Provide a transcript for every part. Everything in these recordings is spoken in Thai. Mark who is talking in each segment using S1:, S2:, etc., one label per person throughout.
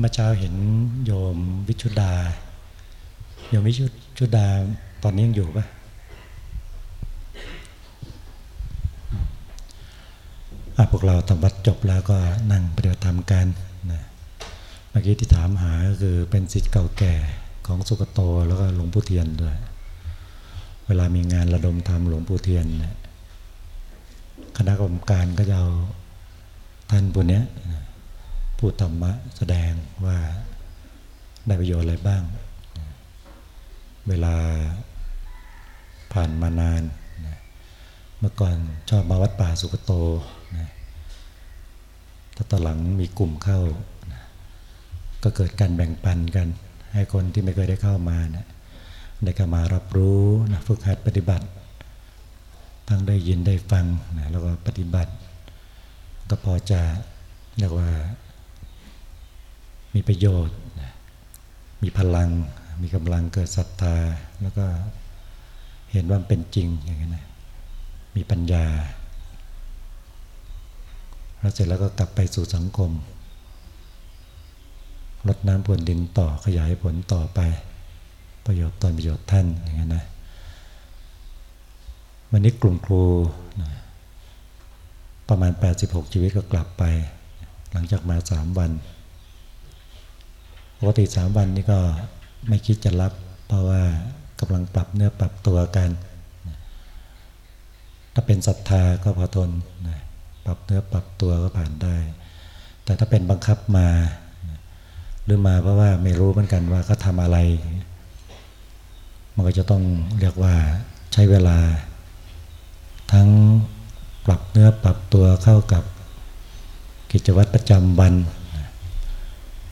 S1: เมื่อเช้าเห็นโยมวิชุดา โยมวิชุดาตอนนี้ยังอยู่ปะพวกเราทำวัดจบแล้วก็นั่งปฏิบัติธรรมกันนะเมื่อกี้ที่ถามหาก็คือเป็นสิทธิ์เก่าแก่ของสุกโตแล้วก็หลวงปู่เทียนด้วย เวลามีงานระดมธรรมหลวงปู่เทียนคณะกรรมการก็จะเอาท่านผู้นี้ พูดธรรมะแสดงว่าได้ประโยชน์อะไรบ้าง เวลาผ่านมานานเมื่อก่อนชอบมาวัดป่าสุกโตนะถ้าตอนหลังมีกลุ่มเข้านะก็เกิดการแบ่งปันกัน ให้คนที่ไม่เคยได้เข้ามานะได้เข้ามารับรู้นะฝึกหัดปฏิบัติทั้งได้ยินได้ฟังนะแล้วก็ปฏิบัติ ก็พอจะเรียกว่า มีประโยชน์ มีพลัง มีกำลังเกิดศรัทธา แล้วก็เห็นว่าเป็นจริงอย่างนี้นะมีปัญญา แล้วเสร็จแล้วก็กลับไปสู่สังคมลดน้ำพรวนดินต่อขยายผลต่อไป ประโยชน์ตนประโยชน์ท่านอย่างนี้นะวันนี้กลุ่มครูนะประมาณ 86 ชีวิตก็กลับไป หลังจากมาสามวัน ปกติสามวันนี้ก็ไม่คิดจะรับ เพราะว่ากำลังปรับเนื้อปรับตัวกันถ้าเป็นศรัทธาก็พอทนปรับเนื้อปรับตัวก็ผ่านได้ แต่ถ้าเป็นบังคับมา หรือมาเพราะว่าไม่รู้เหมือนกันว่าเขาทำอะไร มันก็จะต้องเรียกว่าใช้เวลา ทั้งปรับเนื้อปรับตัวเข้ากับกิจวัตรประจำวัน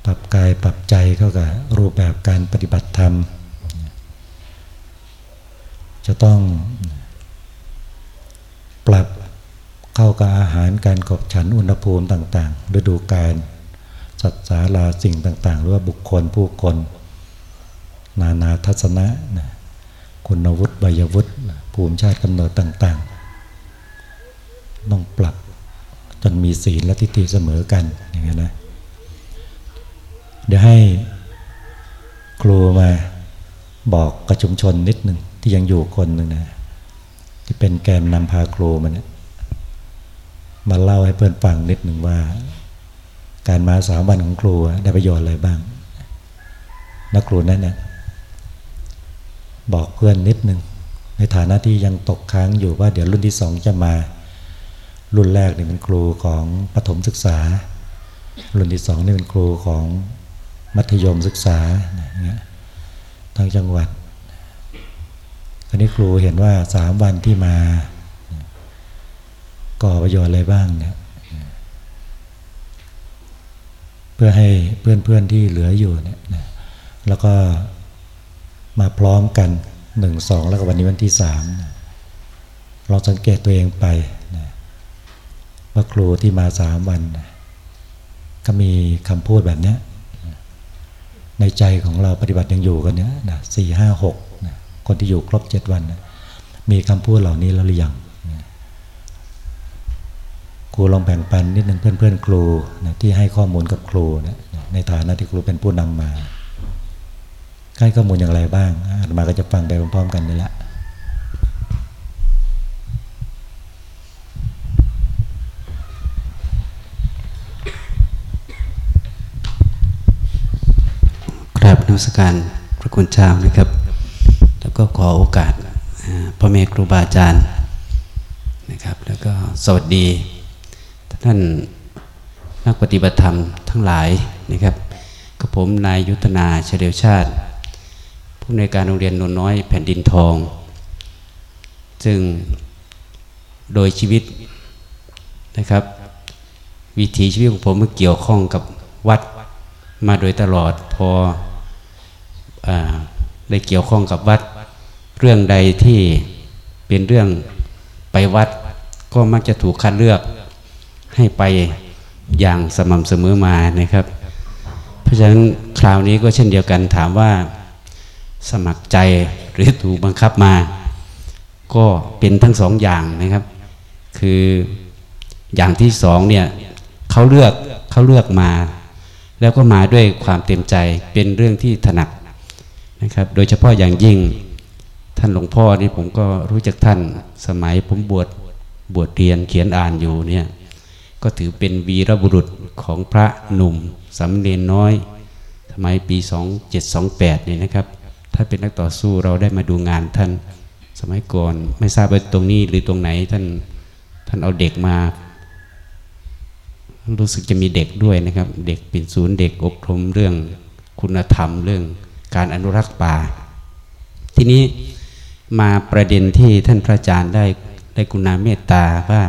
S1: ปรับกายปรับใจเข้ากับรูปแบบการปฏิบัติธรรม จะต้องปรับเข้ากับอาหารการกบฉันอุณหภูมิต่างๆฤดูกาลสัตว์สาราสิ่งต่างๆ หรือว่าบุคคลผู้คน นานาทัศนะนะคุณวุฒิบยวุฒิภูมิชาติกำเนิดต่างๆ ต้องปรับจนมีศีลและทิฏฐิเสมอกันอย่างนี้นะ เดี๋ยวให้ครูมาบอกกระชุมชนนิดหนึ่งที่ยังอยู่คนหนึ่งนะ ที่เป็นแกนนำพาครูมาเนี่ยมาเล่าให้เพื่อนฟังนิดหนึ่งว่า การมาสามวันของครูได้ประโยชน์อะไรบ้างนักครูนั้นเนี่ยบอกเพื่อนนิดหนึ่งในฐานะที่ยังตกค้างอยู่ว่าเดี๋ยวรุ่นที่สองจะมา รุ่นแรกนี่เป็นครูของปฐมศึกษา รุ่นที่สองนี่เป็นครูของ มัธยมศึกษาเนี่ยทางจังหวัดอันนี้ครูเห็นว่าสามวันที่มา ก่อประโยชน์อะไรบ้างเนี่ยเพื่อให้เพื่อนๆที่เหลืออยู่เนี่ยแล้วก็มาพร้อมกันหนึ่งสองแล้วก็วันนี้วันที่สามเราสังเกตตัวเองไปว่าครูที่มาสามวัน ก็มีคำพูดแบบนี้ ในใจของเราปฏิบัติยังอยู่กันเนี้ยนะสี่ห้าหกคนที่อยู่ครบเจ็ดวันนะมีคำพูดเหล่านี้แล้วหรือยังครูลองแบ่งปันนิดนึงเพื่อนๆครูนะที่ให้ข้อมูลกับครูนะในฐานะที่ครูเป็นผู้นำมาให้ข้อมูลอย่างไรบ้างอาตมาก็จะฟังไปพร้อมๆกันนี่แหละ
S2: กราบน มัสการพระคุณเจ้านะครับ แล้วก็ขอโอกาสพ่อแม่ครูบาอาจารย์นะครับ แล้วก็สวัสดี ท่านนักปฏิบัติธรรมทั้งหลายนะครับกับผมนายยุทธนาเฉลียวชาติ ผู้ในการโรงเรียนนนน้อยแผ่นดินทอง ซึ่งโดยชีวิตนะครับ วิถีชีวิตของผมมันเกี่ยวข้องกับวัดมาโดยตลอดพอ ได้เกี่ยวข้องกับวัด เรื่องใดที่เป็นเรื่องไปวัด ก็มักจะถูกคัดเลือกให้ไปอย่างสม่ำเสมอมานะครับ เพราะฉะนั้นคราวนี้ก็เช่นเดียวกันถามว่าสมัครใจหรือถูกบังคับมา ก็เป็นทั้งสองอย่างนะครับ คืออย่างที่สองเนี่ยเขาเลือกเขาเลือกมา แล้วก็มาด้วยความเต็มใจเป็นเรื่องที่ถนัด นะครับ โดยเฉพาะอย่างยิ่งท่านหลวงพ่อนี่ผมก็รู้จักท่านสมัยผมบวชบวชเรียนเขียนอ่านอยู่เนี่ยก็ถือเป็นวีรบุรุษของพระหนุ่มสำเนนน้อยสมัยปี 2728เนี่ยนะครับถ้าเป็นนักต่อสู้เราได้มาดูงานท่านสมัยก่อนไม่ทราบว่าตรงนี้หรือตรงไหนท่านท่านเอาเด็กมา รู้สึกจะมีเด็กด้วยนะครับ เด็กเป็นศูนย์เด็กอบรมเรื่องคุณธรรมเรื่อง การอนุรักษ์ป่า ทีนี้มาประเด็นที่ท่านพระอาจารย์ได้ได้กุณาเมตตาว่า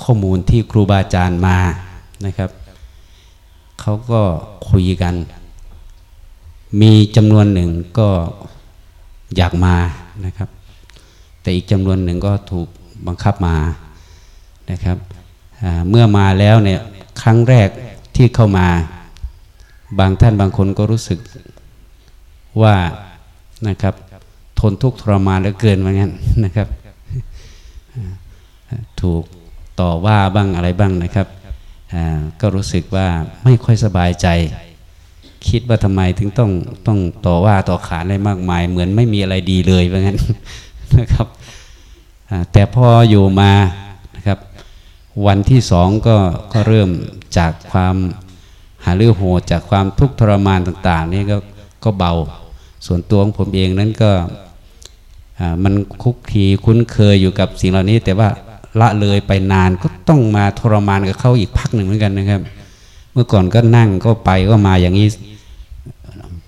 S2: ข้อมูลที่ครูบาอาจารย์มานะครับเขาก็คุยกัน มีจำนวนหนึ่งก็อยากมานะครับ แต่อีกจำนวนหนึ่งก็ถูกบังคับมานะครับเมื่อมาแล้วเนี่ยครั้งแรกที่เข้ามา บางท่านบางคนก็รู้สึกว่านะครับ ทนทุกข์ทรมานเหลือเกินว่างั้นนะครับ ถูกต่อว่าบ้างอะไรบ้างนะครับ ก็รู้สึกว่าไม่ค่อยสบายใจ คิดว่าทำไมถึงต้องต้องต่อว่าต่อขานอะไรมากมาย เหมือนไม่มีอะไรดีเลยว่างั้นนะครับแต่พออยู่มานะครับ วันที่สองก็ก็เริ่มจากความ หาเรื่องโหดจากความทุกข์ทรมานต่าง ๆ นี่ก็ก็เบา ส่วนตัวของผมเองนั้นก็มันคุกคีคุ้นเคยอยู่กับสิ่งเหล่านี้ แต่ว่าละเลยไปนานก็ต้องมาทรมานกับเขาอีกพักหนึ่งเหมือนกันนะครับ เมื่อก่อนก็นั่งก็ไปก็มาอย่างนี้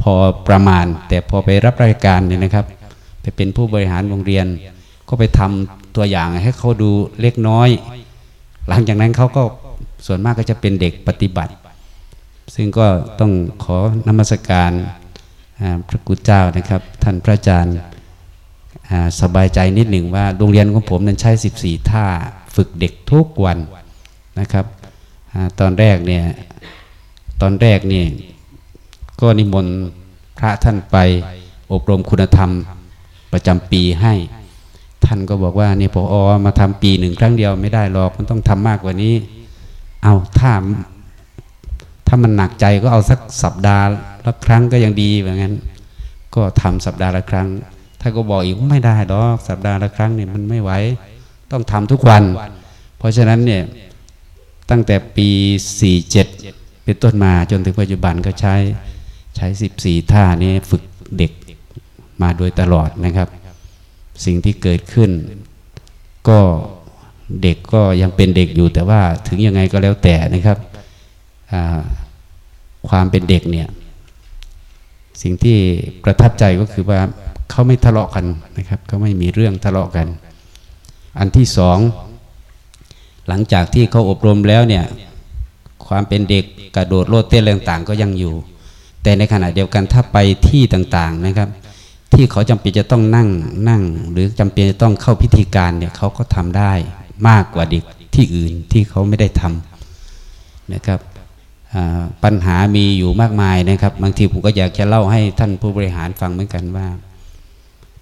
S2: พอประมาณ แต่พอไปรับราชการเนี่ยนะครับ ไปเป็นผู้บริหารโรงเรียน ก็ไปทำตัวอย่างให้เขาดูเล็กน้อย หลังจากนั้นเขาก็ส่วนมากก็จะเป็นเด็กปฏิบัติ ซึ่งก็ต้องขอนมัสการพระกุเจ้านะครับ ท่านพระอาจารย์สบายใจนิดหนึ่งว่าโรงเรียนของผมนั้นใช้ 14 ท่าฝึกเด็กทุกวันนะครับอตอนแรกเนี่ยตอนแรกเนี่ยก็นิมนต์พระท่านไปอบรมคุณธรรมประจำปีให้ ท่านก็บอกว่านี่พออมาทำปีหนึ่งครั้งเดียวไม่ได้หรอกมันต้องทำมากกว่านี้ เอาถ้า ถ้ามันหนักใจก็เอาสักสัปดาห์ละครั้งก็ยังดีเหมือนกันก็ทำสัปดาห์ละครั้ง ถ้าก็บอกอีกไม่ได้ดอกสัปดาห์ละครั้งเนี่ยมันไม่ไหวต้องทำทุกวัน เพราะฉะนั้นเนี่ยตั้งแต่ปี 47 เป็นต้นมาจนถึงปัจจุบันก็ใช้ใช้ 14 ท่านี้ฝึกเด็กมาโดยตลอดนะครับ สิ่งที่เกิดขึ้น ก็เด็กก็ยังเป็นเด็กอยู่แต่ว่าถึงยังไงก็แล้วแต่นะครับ ความเป็นเด็กเนี่ย สิ่งที่ประทับใจก็คือว่าเขาไม่ทะเลาะกันนะครับเขาไม่มีเรื่องทะเลาะกัน อันที่สองหลังจากที่เขาอบรมแล้วเนี่ย ความเป็นเด็กกระโดดโลดเต้นต่างๆ ก็ยังอยู่ แต่ในขณะเดียวกันถ้าไปที่ต่างๆนะครับ ที่เขาจำเป็นจะต้องนั่งนั่ง หรือจำเป็นจะต้องเข้าพิธีการเนี่ยเขาก็ทำได้มากกว่าเด็กที่อื่นที่เขาไม่ได้ทำนะครับ ปัญหามีอยู่มากมายนะครับ บางทีผมก็อยากจะเล่าให้ท่านผู้บริหารฟังเหมือนกันว่า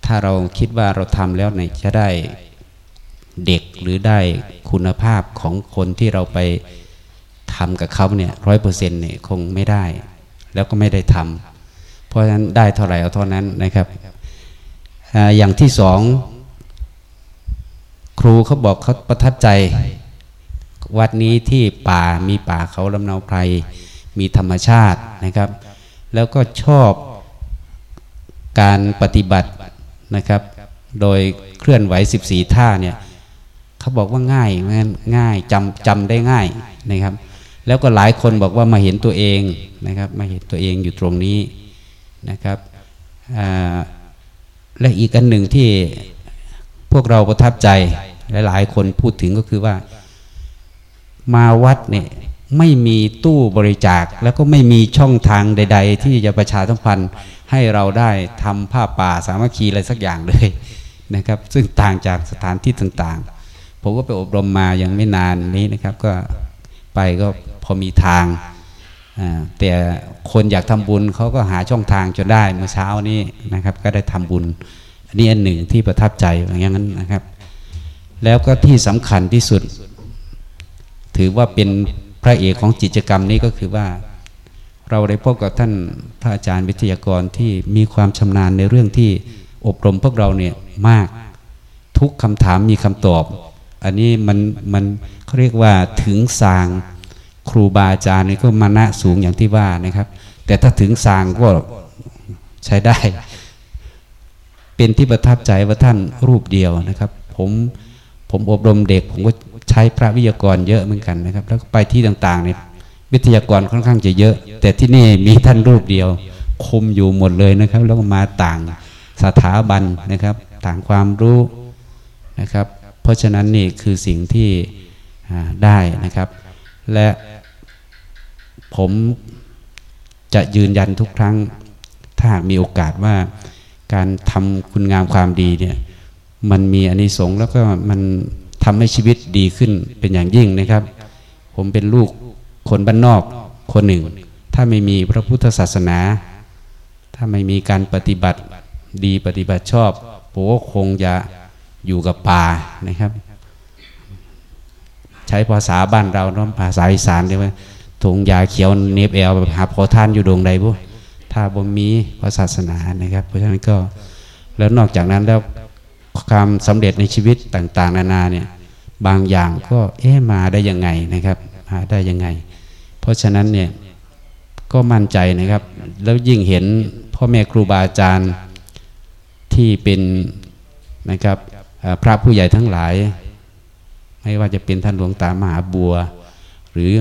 S2: ถ้าเราคิดว่าเราทำแล้วเนี่ยจะได้เด็กหรือได้คุณภาพของคนที่เราไปทำกับเขาเนี่ยร้อยเปอร์เซ็นต์เนี่ยคงไม่ได้ แล้วก็ไม่ได้ทำเพราะฉะนั้นได้เท่าไหร่เอาเท่านั้นนะครับอย่างที่สองครูเขาบอกเขาประทับใจ วัดนี้ที่ป่ามีป่าเขาลำนาไพรมีธรรมชาตินะครับ แล้วก็ชอบการปฏิบัตินะครับ โดยเคลื่อนไหว 14 ท่าเนี่ยเขาบอกว่าง่ายง่ายจำจำได้ง่ายนะครับ แล้วก็หลายคนบอกว่ามาเห็นตัวเองนะครับ มาเห็นตัวเองอยู่ตรงนี้นะครับและอีกอันหนึ่งที่พวกเราประทับใจหลายๆคนพูดถึงก็คือว่า มาวัดเนี่ยไม่มีตู้บริจาคแล้วก็ไม่มีช่องทางใด ๆ ที่จะประชาสัมพันธ์ให้เราได้ทำผ้าป่าสามัคคีอะไรสักอย่างเลยนะครับ ซึ่งต่างจากสถานที่ต่างๆ ผมก็ไปอบรมมายังไม่นานนี้นะครับ ก็ไปก็พอมีทาง แต่คนอยากทำบุญเขาก็หาช่องทางจนได้เมื่อเช้านี้นะครับ ก็ได้ทำบุญ อันนี้อันหนึ่งที่ประทับใจอย่างนั้นนะครับ แล้วก็ที่สำคัญที่สุด ถือว่าเป็นพระเอกของกิจกรรมนี้ก็คือว่า เราได้พบกับท่านพระอาจารย์วิทยากรที่มีความชำนาญในเรื่องที่อบรมพวกเราเนี่ยมากทุกคำถามมีคำตอบ อันนี้มันมันเขาเรียกว่าถึงสางครูบาอาจารย์นี่ก็มานะสูงอย่างที่ว่านะครับ แต่ถ้าถึงสางก็ใช้ได้ เป็นที่ประทับใจว่าท่านรูปเดียวนะครับ ผม ผมอบรมเด็ก ผมก็ใช้พระวิทยากรเยอะเหมือนกันนะครับ แล้วไปที่ต่างๆเนี่ยวิทยากรค่อนข้างจะเยอะ แต่ที่นี่มีท่านรูปเดียว คุมอยู่หมดเลยนะครับ แล้วก็มาต่างสถาบันนะครับ ต่างความรู้นะครับ เพราะฉะนั้นนี่คือสิ่งที่ได้นะครับ และผมจะยืนยันทุกครั้ง ถ้าหากมีโอกาสว่าการทำคุณงามความดีเนี่ย มันมีอานิสงส์แล้วก็มันทำให้ชีวิตดีขึ้นเป็นอย่างยิ่งนะครับ ผมเป็นลูกคนบ้านนอกคนหนึ่ง ถ้าไม่มีพระพุทธศาสนา ถ้าไม่มีการปฏิบัติดีปฏิบัติชอบผมก็คงจะอยู่กับป่านะครับ ใช้ภาษาบ้านเราเนาะภาษาอีสานเรียกว่าถุงยาเขียวเนบแอลหาพอท่านอยู่ดวงใดบุถ้าบ่มีพระศาสนานะครับ เพราะฉะนั้นก็แล้วนอกจากนั้นแล้ว ความสำเร็จในชีวิตต่าง ๆ นานาเนี่ยบางอย่างก็เอ๊ะมาได้ยังไงนะครับมาได้ยังไง เพราะฉะนั้นเนี่ยก็มั่นใจนะครับ แล้วยิ่งเห็นพ่อแม่ครูบาอาจารย์ที่เป็นนะครับพระผู้ใหญ่ทั้งหลาย ไม่ว่าจะเป็นท่านหลวงตามหาบัว หรือ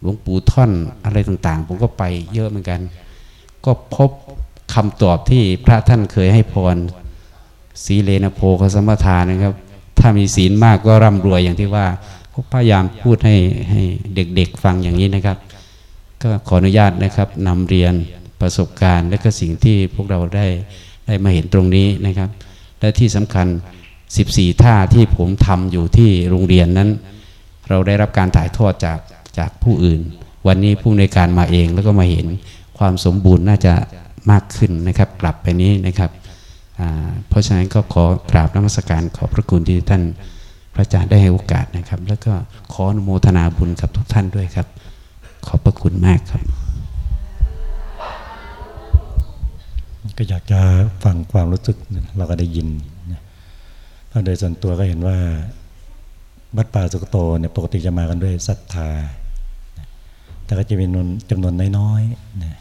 S2: หลวงปู่ท่อนอะไรต่างๆ ผมก็ไปเยอะเหมือนกัน ก็พบคำตอบที่พระท่านเคยให้พร สีเลนโพคสมทานนะครับ ถ้ามีศีลมากก็ร่ำรวยอย่างที่ว่าก็พยายามพูดให้ให้เด็กๆฟังอย่างนี้นะครับ ก็ขออนุญาตนะครับนำเรียนประสบการณ์ และก็สิ่งที่พวกเราได้ได้มาเห็นตรงนี้นะครับ และที่สำคัญ 14 ท่าที่ผมทำอยู่ที่โรงเรียนนั้น เราได้รับการถ่ายทอดจากจากผู้อื่น วันนี้ผู้ในการมาเองแล้วก็มาเห็นความสมบูรณ์น่าจะมากขึ้นนะครับ กลับไปนี้นะครับ เพราะฉะนั้นก็ขอกราบนมัสการขอพระคุณที่ท่านพระอาจารย์ได้ให้โอกาสนะครับ แล้วก็ขออนุโมทนาบุญกับทุกท่านด้วยครับ ขอบพระคุณมากครับ
S1: ก็อยากจะฟังความรู้สึกเราก็ได้ยินเพราะโดยส่วนตัวก็เห็นว่าวัดป่าสุกโตเนี่ยปกติจะมากันด้วยศรัทธา แต่ก็จะมีจำนวนน้อยๆนะ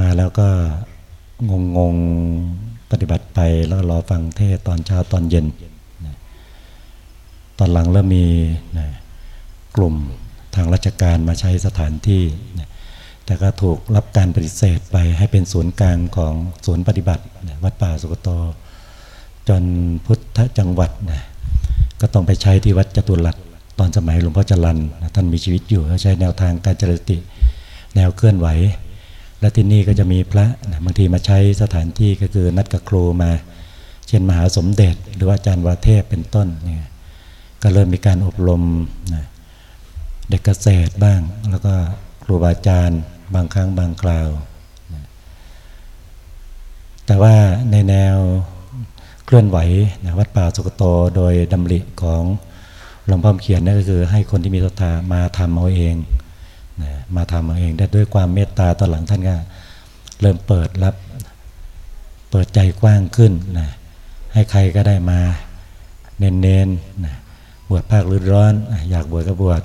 S1: มาแล้วก็งงง ปฏิบัติไปแล้วรอฟังเทศตอนเช้าตอนเย็น ตอนหลังเริ่มมีกลุ่มทางราชการมาใช้สถานที่ แต่ก็ถูกรับการปฏิเสธไปให้เป็นศูนย์กลางของศูนย์ปฏิบัติ วัดป่าสุกโต จนพุทธจังหวัด ก็ต้องไปใช้ที่วัดจตุรัสตอนสมัยหลวงพ่อจรันนท่านมีชีวิตอยู่เขาใช้แนวทางการเจริญติ แนวเคลื่อนไหว และที่นี่ก็จะมีพระบางทีมาใช้สถานที่ก็คือนัดกับครูมา เช่นมหาสมเด็จ หรือว่าอาจารย์วาเทพเป็นต้นเนี่ยก็เริ่มมีการอบรมนะเด็กเกษตรบ้าง แล้วก็ครูบาอาจารย์บางครั้งบางคราวนะแต่ว่าในแนวเคลื่อนไหวนะวัดป่าสุกโตโดยดำริของหลวงพ่อเขียนนั่นก็คือให้คนที่มีศรัทธามาทำเอาเอง นะมาทำเอาเองได้ด้วยความเมตตาตอนหลังท่านก็เริ่มเปิดรับ เปิดใจกว้างขึ้นนะให้ใครก็ได้มาเน้นๆนะบวชภาคฤดูร้อน อยากบวชก็บวช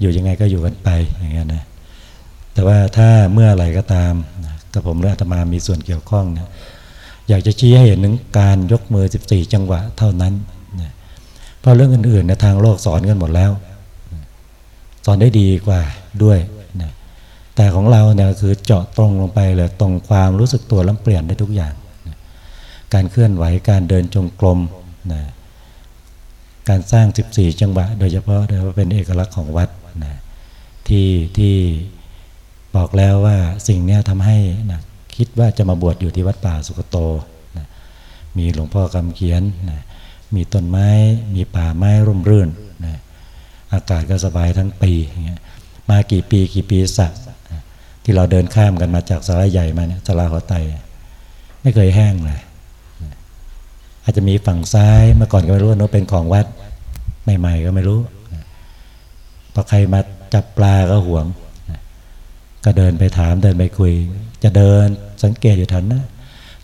S1: อยู่ยังไงก็อยู่กันไปอย่างเงี้ยนะแต่ว่าถ้าเมื่อไหร่ก็ตามกับผมหรืออาตมามีส่วนเกี่ยวข้องเนี่ยอยากจะชี้ให้เห็นถึงการยกมือ 14 จังหวะเท่านั้นนะเพราะเรื่องอื่นๆในทางโลกสอนกันหมดแล้ว สอนได้ดีกว่าด้วยนะแต่ของเราเนี่ยคือเจาะตรงลงไปเลยตรงความรู้สึกตัวแล้วเปลี่ยนได้ทุกอย่างนะการเคลื่อนไหวการเดินจงกรมนะการสร้าง 14 จังหวะ โดยเฉพาะโดยเป็นเอกลักษณ์ของวัดนะที่ที่บอกแล้วว่าสิ่งนี้ทำให้นะคิดว่าจะมาบวชอยู่ที่วัดป่าสุกโตนะมีหลวงพ่อคำเขียนนะมีต้นไม้ มีป่าไม้ร่มรื่นนะ อากาศก็สบายทั้งปีเงี้ยมากี่ปีกี่ปีสักที่เราเดินข้ามกันมาจากสาราใหญ่มาเนี่ยสาราหัวไตไม่เคยแห้งเลยอาจจะมีฝั่งซ้ายเมื่อก่อนก็ไม่รู้ว่าเป็นของวัดใหม่ๆก็ไม่รู้พอใครมาจับปลาก็ห่วง ก็เดินไปถามเดินไปคุย จะเดินสังเกตอยู่แถวนะ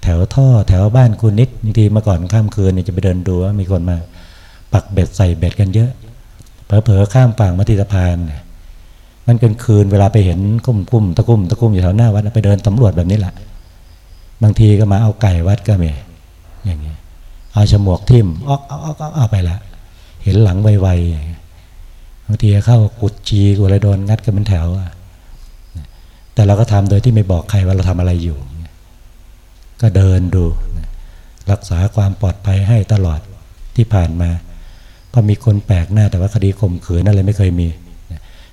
S1: แถวท่อแถวบ้านคุณนิดบางทีเมื่อก่อนข้ามคืนเนี่ยจะไปเดินดูว่ามีคนมาปักเบ็ดใส่เบ็ดกันเยอะ เผลอๆข้ามฝั่งมาที่สะพานเนี่ยมันกลางคืนเวลาไปเห็นกุ้มกุ้มตะกุ้มตะกุ้มอยู่แถวหน้าวัดไปเดินตำรวจแบบนี้แหละบางทีก็มาเอาไก่วัดก็มีอย่างเงี้ยเอาฉมวกทิ่มออกเอาเอาเอาเอาไปละเห็นหลังไวๆบางทีเข้ากุดจีกุอะไรโดนงัดกันเป็นแถวแต่เราก็ทำโดยที่ไม่บอกใครว่าเราทำอะไรอยู่ ก็เดินดู รักษาความปลอดภัยให้ตลอดที่ผ่านมา พอมีคนแปลกหน้าแต่ว่าคดีข่มขืนอะไรไม่เคยมี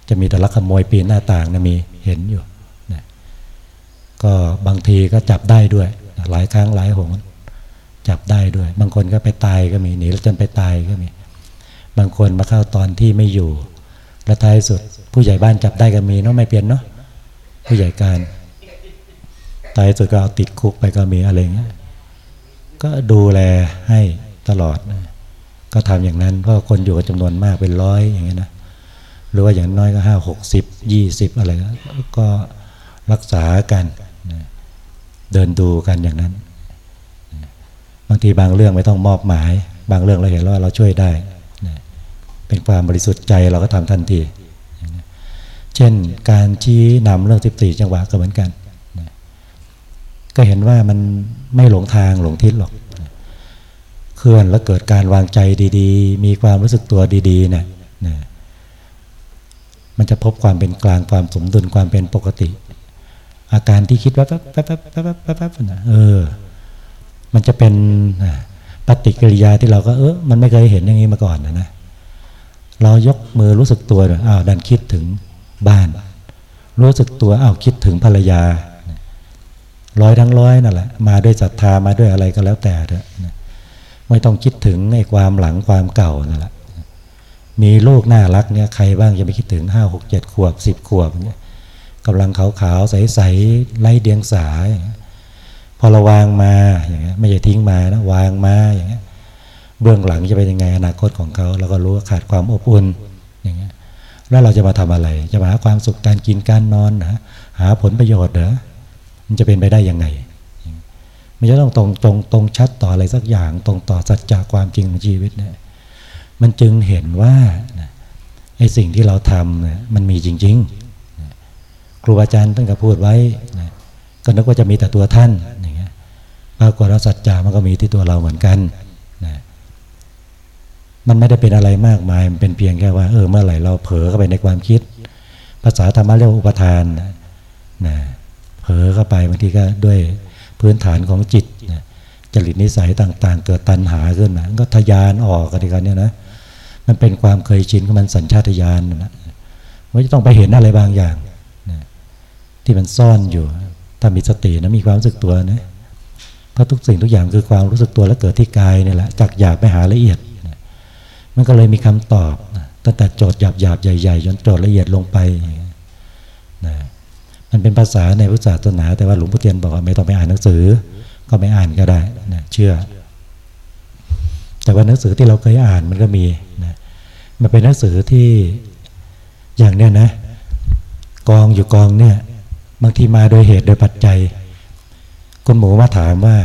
S1: จะมีแต่ลักขโมยปีนหน้าต่างนะมีเห็นอยู่นะก็บางทีก็จับได้ด้วย หลายครั้งหลายหนจับได้ด้วย บางคนก็ไปตายก็มีหนีแล้วจนไปตายก็มี บางคนมาเข้าตอนที่ไม่อยู่และท้ายสุด ผู้ใหญ่บ้านจับได้ก็มีเนาะไม่เปลี่ยนเนาะผู้ใหญ่การตายสุดก็เอาติดคุกไปก็มีอะไรเงี้ยก็ดูแลให้ตลอดนะ ก็ทำอย่างนั้น เพราะคนอยู่กับจำนวนมากเป็นร้อยอย่างเงี้ยนะหรือว่าอย่างน้อยก็ห้าหกสิบยี่สิบอะไรก็รักษากันเดินดูกันอย่างนั้น บางทีบางเรื่องไม่ต้องมอบหมาย บางเรื่องเราเห็นว่าเราช่วยได้ เป็นความบริสุทธิ์ใจเราก็ทำทันที เช่นการชี้นำเรื่องสิบสี่จังหวะก็เหมือนกัน ก็เห็นว่ามันไม่หลงทางหลงทิศหรอก เคลื่อนแล้วเกิดการวางใจดีๆ มีความรู้สึกตัวดีๆเนี่ยนะมันจะพบความเป็นกลางความสมดุลความเป็นปกติ อาการที่คิดว่าแป๊บแป๊บแป๊บแป๊บแป๊บแป๊บนะเออ มันจะเป็นปฏิกิริยาที่เราก็เออมันไม่เคยเห็นอย่างนี้มาก่อนนะนะเรายกมือรู้สึกตัวอ้าวดันคิดถึงบ้าน รู้สึกตัวอ้าวคิดถึงภรรยาร้อยทั้งร้อยนั่นแหละมาด้วยศรัทธามาด้วยอะไรก็แล้วแต่เถอะ ไม่ต้องคิดถึงในความหลังความเก่านั่นแหละมีลูกน่ารักเนี่ยใครบ้างจะไปคิดถึงห้าหกเจ็ดขวบสิบขวบเนี่ยกำลังขาวๆใสๆไล่เดียงสาพอเราวางมาอย่างเงี้ยไม่ใช่ทิ้งมานะวางมาอย่างเงี้ยเบื้องหลังจะเป็นยังไงอนาคตของเขาเราก็รู้ขาดความอบอุ่นอย่างเงี้ยแล้วเราจะมาทำอะไร จะมาหาความสุขการกินการนอนนะหาผลประโยชน์เหรอมันจะเป็นไปได้ยังไง มันจะต้องตรงตรงตรงชัดต่ออะไรสักอย่าง ตรงต่อสัจจะความจริงของชีวิตเนี่ยมันจึงเห็นว่าไอ้สิ่งที่เราทำเนี่ยมันมีจริงๆ ครูบาอาจารย์ท่านก็พูดไว้ก็นึกว่าจะมีแต่ตัวท่านอย่างเงี้ยปรากฏว่าสัจจะมันก็มีที่ตัวเราเหมือนกันนะมันไม่ได้เป็นอะไรมากมาย มันเป็นเพียงแค่ว่าเออเมื่อไหร่เราเผลอเข้าไปในความคิด ภาษาธรรมะเรียกอุปทานนะเผลอเข้าไปบางทีก็ด้วย พื้นฐานของจิตนะจริตนิสัยต่างๆ เกิดตัณหาขึ้นนะก็ทยานออกกันดีกันเนี่ยนะมันเป็นความเคยชินของมันสัญชาตญาณนะว่าจะต้องไปเห็นอะไรบางอย่างนะที่มันซ่อนอยู่ ถ้ามีสตินะมีความรู้สึกตัวนะเพราะทุกสิ่งทุกอย่างคือความรู้สึกตัวแล้วเกิดที่กายนี่แหละจากหยาบไปหาละเอียดนะมันก็เลยมีคำตอบนะตั้งแต่โจทย์หยาบหยาบใหญ่ๆจนโจทย์ละเอียดลงไปนะ มันเป็นภาษาในพุทธศาสนา แต่ว่าหลวงพ่อเทียนบอกว่าไม่ต้องไปอ่านหนังสือ ก็ไม่อ่านก็ได้นะเชื่อ แต่ว่าหนังสือที่เราเคยอ่านมันก็มีนะมันเป็นหนังสือที่อย่างเนี้ยนะ กองอยู่กองเนี่ยบางทีมาโดยเหตุโดยปัจจัยคุณหมูมาถามว่า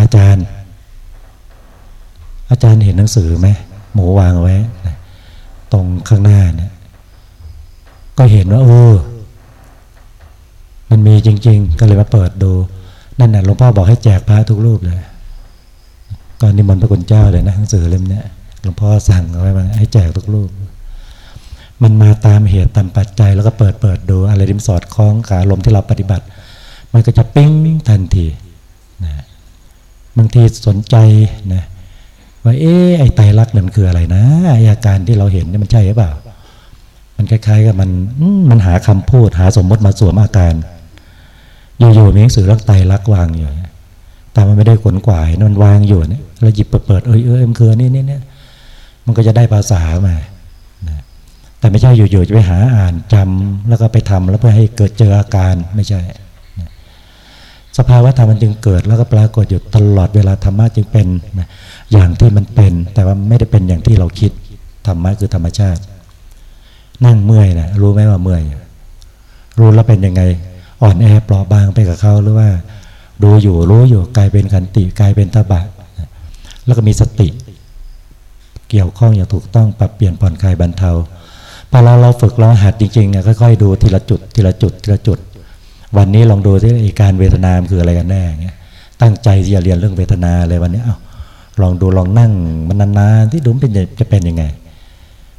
S1: อาจารย์ อาจารย์เห็นหนังสือไหมหมูวางไว้ ตรงข้างหน้าเนี่ยก็เห็นว่าเออ มันมีจริง ๆ ก็เลยมาเปิดดู นั่นน่ะหลวงพ่อบอกให้แจกพระทุกรูปเลยก่อนนิมนต์พระคุณเจ้าเลยนะหนังสือเล่มนี้หลวงพ่อสั่งเอาไว้มาให้แจกทุกรูป มันมาตามเหตุตามปัจจัยแล้วก็เปิดเปิดดูอะไรริมสอดคล้องขาลมที่เราปฏิบัติ มันก็จะปิ้งทันทีนะบางทีสนใจนะว่าเอ๊ะไอ้ไตรลักษณ์นั่นคืออะไรนะอาการที่เราเห็นนี่มันใช่หรือเปล่า มันคล้ายๆกับมันมันหาคำพูดหาสมมติมาสวมอาการ อยู่ๆมีหนังสือรักไตรักวางอยู่แต่มันไม่ได้ขนกวายมันวางอยู่เนี่ยเราหยิบเปิดเอ้ยเอ้ยมันคือนี่นี่เนี่ยมันก็จะได้ภาษามาแต่ไม่ใช่อยู่ๆจะไปหาอ่านจำแล้วก็ไปทำแล้วเพื่อให้เกิดเจออาการไม่ใช่ สภาวะธรรมมันจึงเกิดแล้วก็ปรากฏอยู่ตลอดเวลาธรรมะจึงเป็นอย่างที่มันเป็น แต่ว่าไม่ได้เป็นอย่างที่เราคิดธรรมะคือธรรมชาติ นั่งเมื่อยนะรู้ไหมว่าเมื่อยรู้แล้วเป็นยังไง อ่อนแอเปราะบางไปกับเขาหรือว่าดูอยู่รู้อยู่กลายเป็นขันติกลายเป็นตบะแล้วก็มีสติ เกี่ยวข้องอย่างถูกต้องปรับเปลี่ยนผ่อนคลายบรรเทาพอเราเราฝึกเราหัดจริงๆเนี่ยค่อยๆดูทีละจุดทีละจุดทีละจุด วันนี้ลองดูที่การเวทนามคืออะไรกันแน่เงี้ยตั้งใจที่จะเรียนเรื่องเวทนาเลยวันนี้เอาลองดูลองนั่งมันนานๆที่ดูมันเป็นจะเป็นยังไง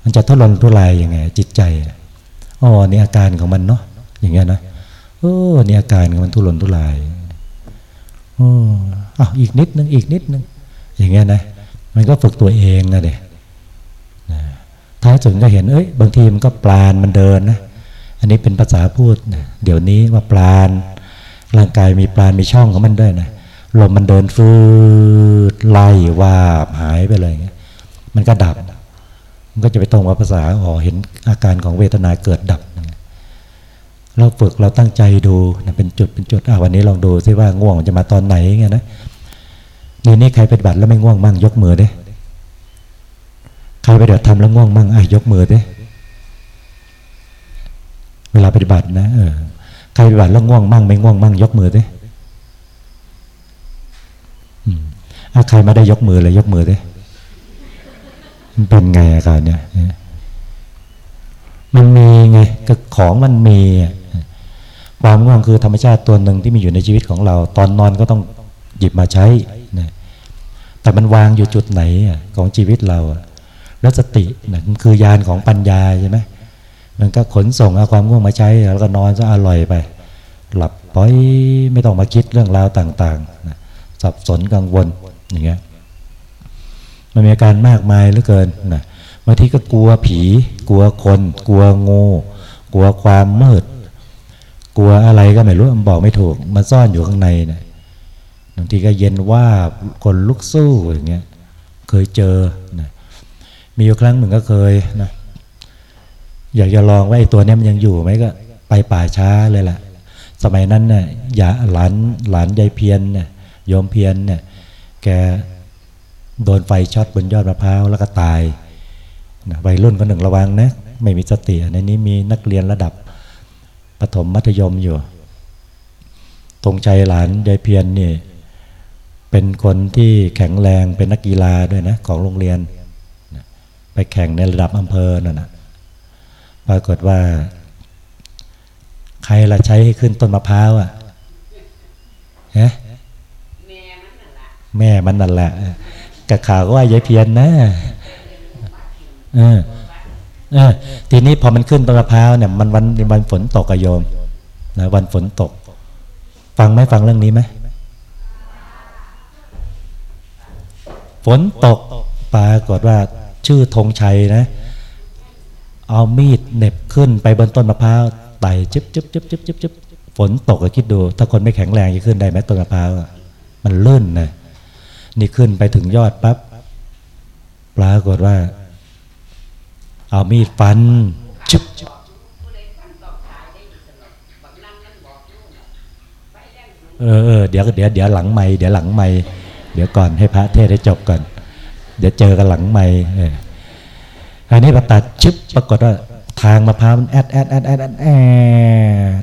S1: มันจะทุรนทุรายยังไง จิตใจอ๋อนี่อาการของมันเนาะอย่างเงี้ยนะ โอ้นี่อาการมันทุรนทุรายโอ้อาอีกนิดนึงอีกนิดนึงอย่างเงี้ยนะมันก็ฝึกตัวเองนะเด็กท้ายสุดก็เห็นเอ้ยบางทีมันก็ปลานมันเดินนะอันนี้เป็นภาษาพูดนะเดี๋ยวนี้ว่าปลาน ร่างกายมีปลานมีช่องของมันด้วยนะลมมันเดินฟืดไล่ว่าหายไปเลยเงี้ยมันก็ดับ มันก็จะไปตรงกับภาษาอ๋อเห็นอาการของเวทนาเกิดดับ เราฝึกเราตั้งใจดูนะเป็นจุดเป็นจุดอะวันนี้ลองดูซิว่าง่วงจะมาตอนไหนเงี้ยนะนี่นี่ใครปฏิบัติแล้วไม่ง่วงมั่งยกมือเด้ใครปฏิบัติทำแล้วง่วงมั่งอะยกมือเด้เวลาปฏิบัตินะเออใครปฏิบัติแล้วง่วงมั่งไม่ง่วงมั่งยกมือเด้ถ้าใครมาได้ยกมือเลย ยกมือเด้มันเป็นไงอาการเนี่ยมันมีไงก็ของมันมี ความง่วงคือธรรมชาติตัวหนึ่งที่มีอยู่ในชีวิตของเรา ตอนนอนก็ต้องหยิบมาใช้นะแต่มันวางอยู่จุดไหนของชีวิตเรา แล้วสตินะมันคือยานของปัญญาใช่ไหมมันก็ขนส่งเอาความง่วงมาใช้ แล้วก็นอนซะอร่อยไป หลับปล่อยไม่ต้องมาคิดเรื่องราวต่างๆนะสับสนกังวลอย่างเงี้ยมันมีอาการมากมายเหลือเกินนะบางทีก็กลัวผี กลัวคน กลัวงู กลัวความมืด กลัวอะไรก็ไม่รู้มันบอกไม่ถูก มันซ่อนอยู่ข้างในนะบางทีก็เย็นว่าคนลุกสู้อย่างเงี้ยเคยเจอนะมีอยู่ครั้งหนึ่งก็เคยนะอยากจะลองว่าไอ้ตัวนี้มันยังอยู่ไหมก็ ไปป่าช้าเลยแหละสมัยนั้นเนี่ยยาหลานหลานยายเพียนเนี่ยโยมเพียนเนี่ยแกโดนไฟช็อตบนยอดมะพร้าวแล้วก็ตายนะวัยรุ่นคนหนึ่งระวังนะไม่มีสติในนี้มีนักเรียนระดับ ประถมมัธยมอยู่ ตรงใจหลานยายเพียนนี่เป็นคนที่แข็งแรงเป็นนักกีฬาด้วยนะ ของโรงเรียน ไปแข่งในระดับอำเภอนั่นนะปรากฏว่า ใครละใช้ให้ขึ้นต้นมะพร้าวอะฮะแม่มันนั่นแหละกับข่าวก็ว่ายายเพียนนะเออ ทีนี้พอมันขึ้นต้นมะพร้าวเนี่ยมันวันวันฝนตกอะโยมนะวันฝนตก ฟังไหมฟังเรื่องนี้ไหมฝนตกปรากฏว่าชื่อธงชัยนะ เอามีดเน็บขึ้นไปบนต้นมะพร้าวไต่จึ๊บจึ๊บจึ๊บจึ๊บจึ๊บจึ๊บฝนตกก็คิดดู ถ้าคนไม่แข็งแรงจะขึ้นได้ไหมต้นมะพร้าวมันลื่นนะนี่ขึ้นไปถึงยอดปั๊บปรากฏว่า เอามีดฟันชึบเออเออเดี๋ยวเดี๋ยวเดี๋ยวหลังไม่เดี๋ยวหลังไม่เดี๋ยวก่อนให้พระเทศได้จบก่อน เดี๋ยวเจอกันหลังไม่เอออันนี้พอตัดชึบปรากฏว่าทางมะพร้าวมันแอดแอดแอดแอดแอด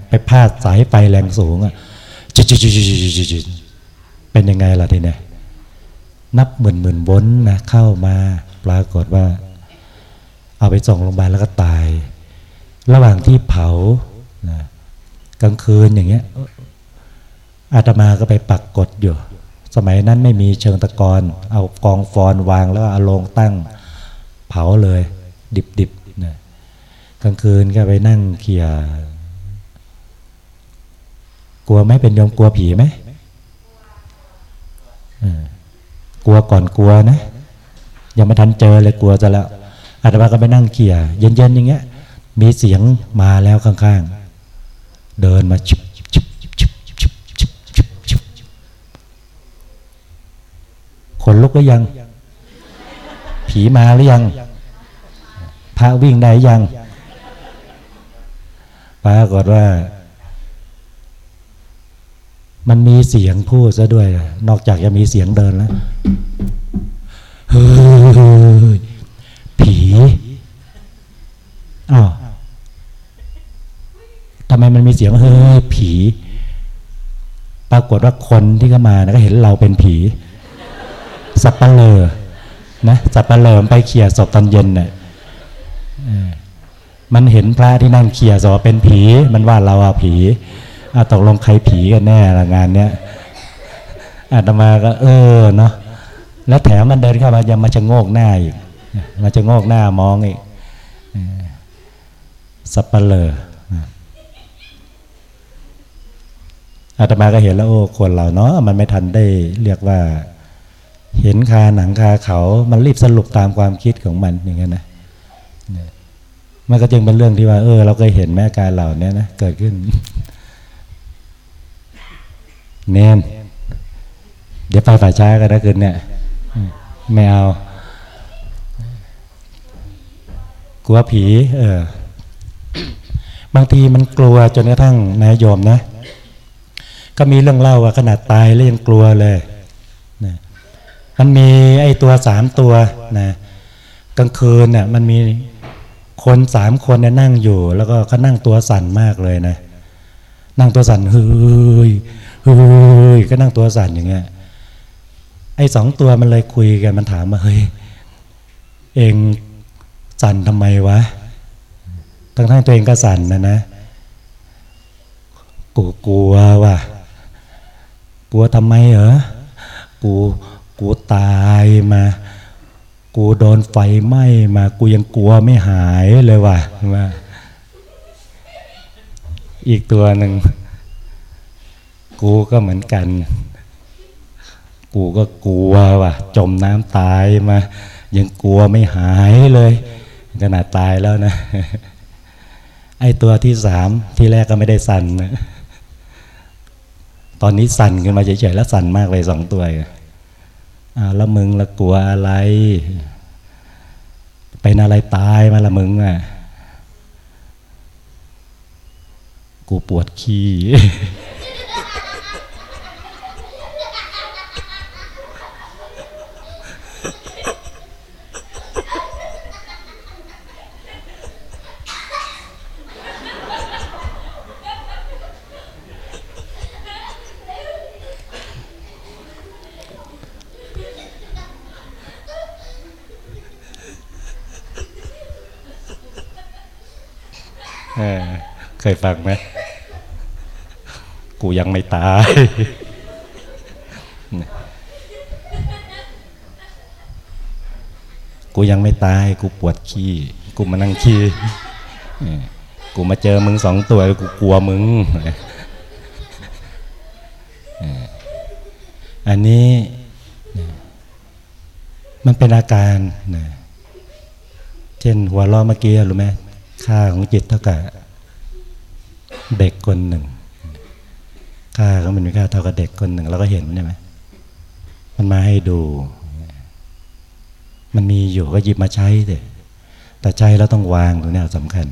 S1: ไปพาดสายไฟแรงสูงอะจุดจุดจุดจุดจุดเป็นยังไงล่ะทีเนี้ยนับหมื่นหมื่นวนนะเข้ามา ปรากฏว่า เอาไปส่งโรงพยาบาลแล้วก็ตาย ระหว่างที่เผานะกลางคืนอย่างเงี้ยอาตมาก็ไปปักกดอยู่ สมัยนั้นไม่มีเชิงตะกอนเอากองฟอนวางแล้วเอาลงตั้งเผาเลย ดิบดิบนะกลางคืนก็ไปนั่งเขี่ยกลัวไหมเป็นยมกลัวผีไหมกลัวก่อนกลัวนะยังไม่ทันเจอเลยกลัวจะแล้ว อาตมาก็ไปนั่งเขี่ยเย็นๆอย่างเงี้ย มีเสียงมาแล้วข้างๆ เดินมาชิบชิบชิบชิบชิบชิบชิบคนลุกก็ยัง ผีมาหรือยัง พระวิ่งได้ยังปรากฏว่า มันมีเสียงพูดซะด้วย นอกจากจะมีเสียงเดินแล้ว ไมมันมี เสียงเฮ้ยผี ปรากฏว่าคนที่เข้ามานะก็เห็นเราเป็นผี สับปะเลอนะสับปะเลอไปเขี่ยศพตอนเย็นเนะ่ยมันเห็นพระที่นั่งเขี่ยศพเป็นผี มันว่าเราอะผีอาตกลงใครผีกันแน่ละงานเนี้ยอาตมาก็เออเนาะแล้วแถมมันเดินเข้ามายังมาชะโงกหน้าอีกมาชะโงกหน้ามองอีกสับปะเลอ อาตมาก็เห็นแล้วโอ้คนเราเนาะมันไม่ทันได้เรียกว่า เห็นคาหนังคาเขา มันรีบสรุปตามความคิดของมันอย่างนั้นนะมันก็จึงเป็นเรื่องที่ว่า เออ เราเคยเห็นแม่การเหล่านี้นะเกิดขึ้น เน้นเดี๋ยวไปฝ่ายช้ากันนะคืนเนี่ยไม่เอากลัวผี เออ บางทีมันกลัวจนกระทั่งนายโยมนะ ก็มีเรื่องเล่าว่าขนาดตายแล้วยังกลัวเลยนะมันมีไอ้ตัวสามตัวนะกลางคืนเนี่ยมันมีคนสามคนเนี่ยนั่งอยู่ แล้วก็เขานั่งตัวสั่นมากเลยนะ นั่งตัวสั่นเฮ้ยเฮ้ยก็นั่งตัวสั่นอย่างเงี้ยไอ้สองตัวมันเลยคุยกันมันถามว่าเฮ้ยเองสั่นทำไมวะทั้งทั้งตัวเองก็สั่นนะนะกูกลัวว่ะ กลัวทำไมเหรอ กูกูตายมา กูโดนไฟไหม้มา กูยังกลัวไม่หายเลยว่ะมาอีกตัวหนึ่ง กูก็เหมือนกัน กูก็กลัวว่ะ จมน้ำตายมา ยังกลัวไม่หายเลยขนาดตายแล้วนะ ไอตัวที่สามที่แรกก็ไม่ได้สั่นนะ ตอนนี้สั่นขึ้นมาเฉยๆแล้วสั่นมากเลยสองตัวอ่าแล้วมึงละกลัวอะไร เป็นอะไรตายมาละมึงอะกูปวดขี้ ยฟังไหมกูยังไม่ตาย กูยังไม่ตาย กูปวดขี้ กูมานั่งขี้ กูมาเจอมึงสองตัว กูกลัวมึง อันนี้มันเป็นอาการนะเช่นหัวล้อเมื่อกี้รู้ไหมค่าของจิตเท่ากับ เด็กคนหนึ่ง ค่าเขามันมีค่าเท่ากับเด็กคนหนึ่งเราก็เห็นใช่ไหมมันมาให้ดู มันมีอยู่ก็หยิบมาใช้เด็แต่ใจเราต้องวางตรงนี้สำคัญ